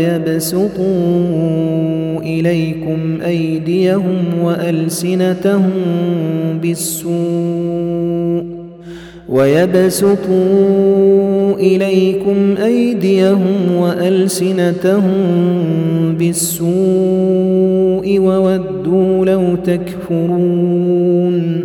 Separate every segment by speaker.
Speaker 1: ويبسطوا إليكم أيديهم وألسنتهم بالسوء ويبسطوا إليكم أيديهم وألسنتهم بالسوء وودوا لو تكفرون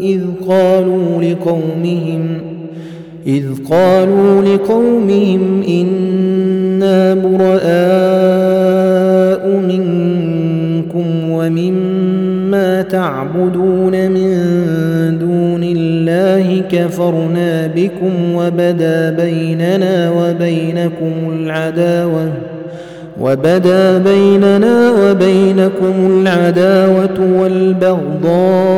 Speaker 1: إذ قالوا لقومهم إذ قالوا لقومهم إنا براء منكم ومما تعبدون من دون الله كفرنا بكم وبدا بيننا وبينكم العداوة وبدا بيننا وبينكم العداوة والبغضاء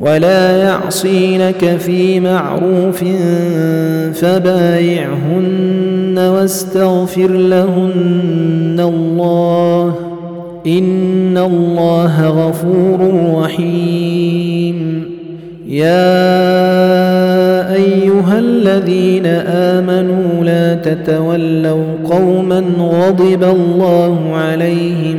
Speaker 1: ولا يعصينك في معروف فبايعهن واستغفر لهن الله. إن الله غفور رحيم. يا أيها الذين آمنوا لا تتولوا قوما غضب الله عليهم